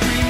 We'll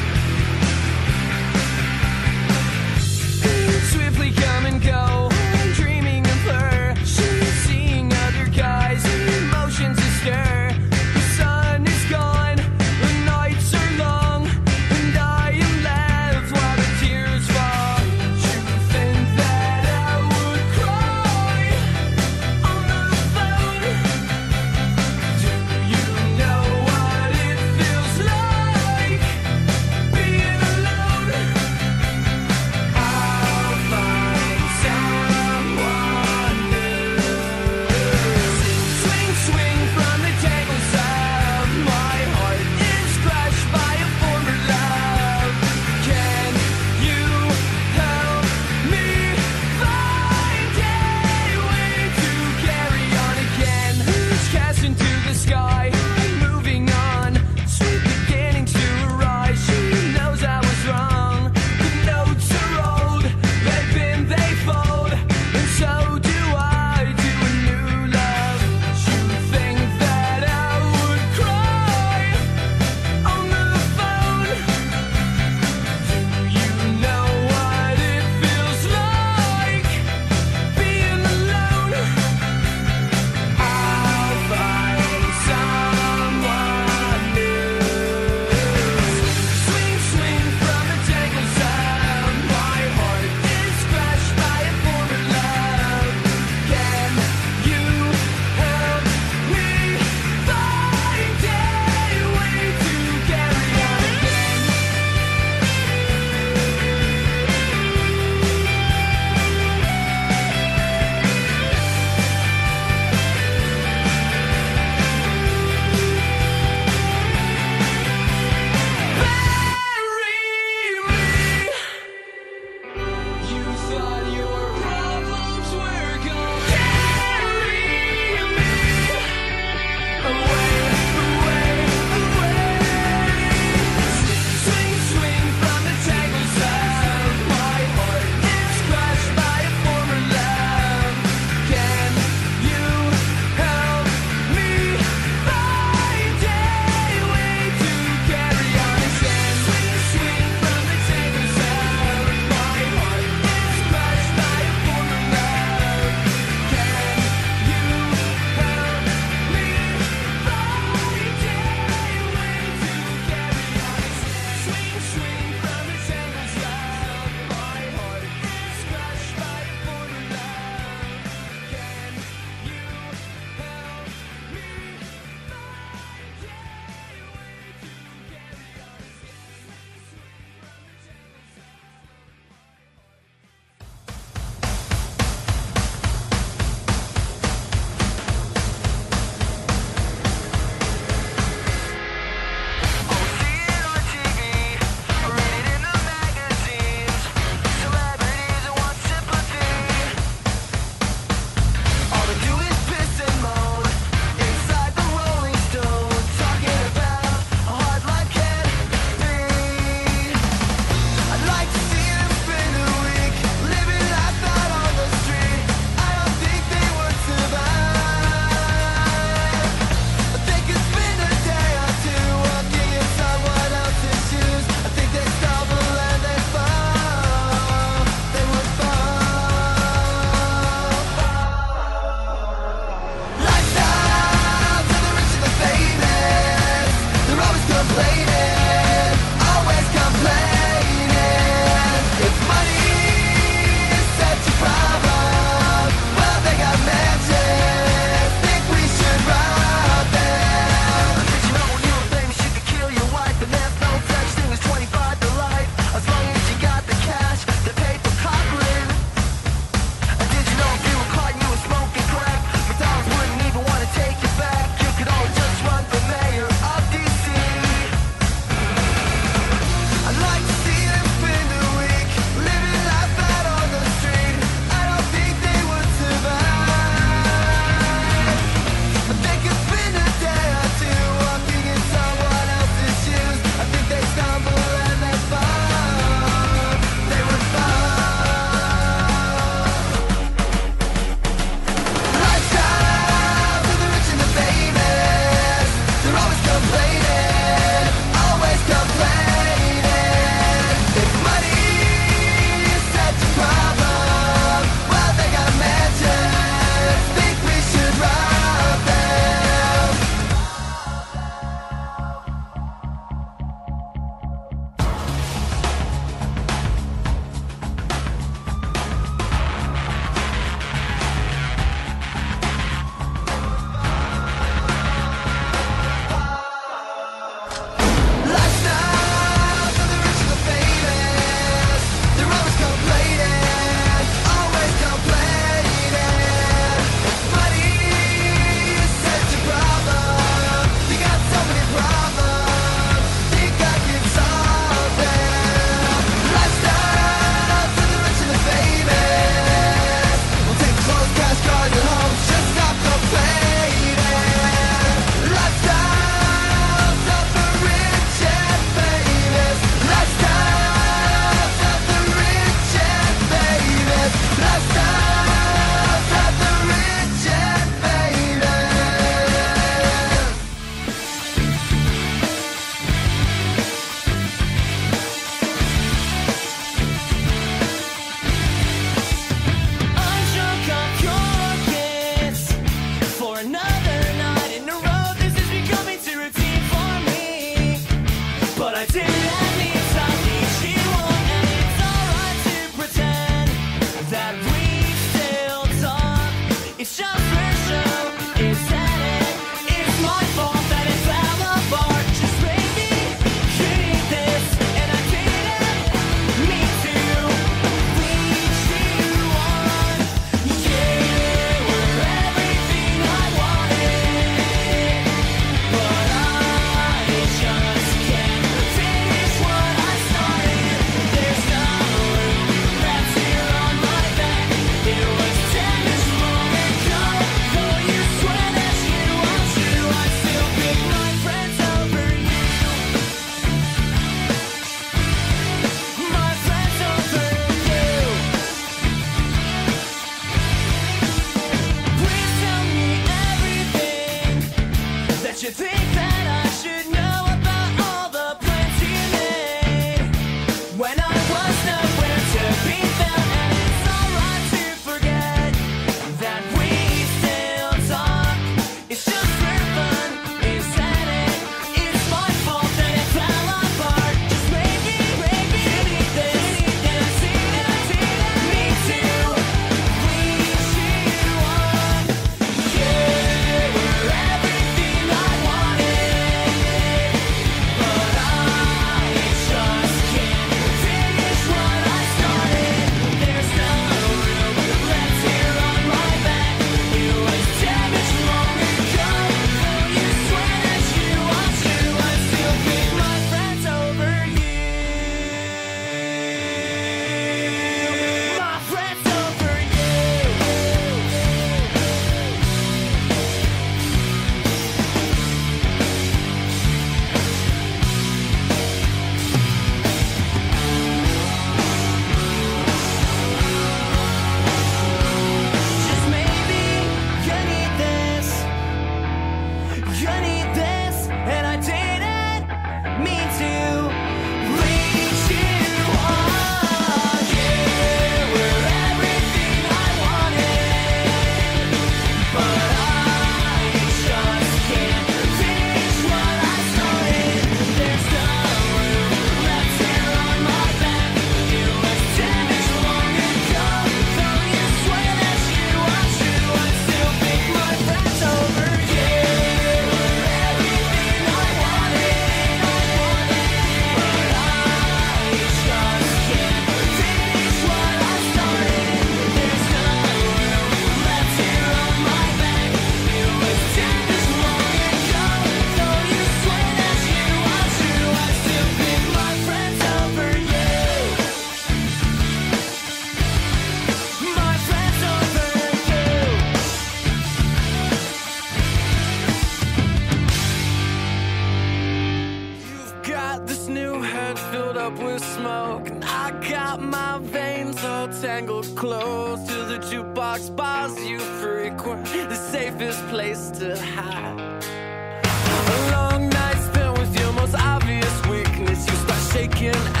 start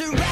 to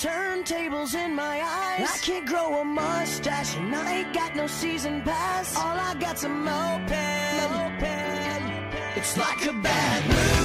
turntables in my eyes. I can't grow a mustache and I ain't got no season pass. All I got's a moped. moped. It's like a bad mood.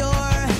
Sure.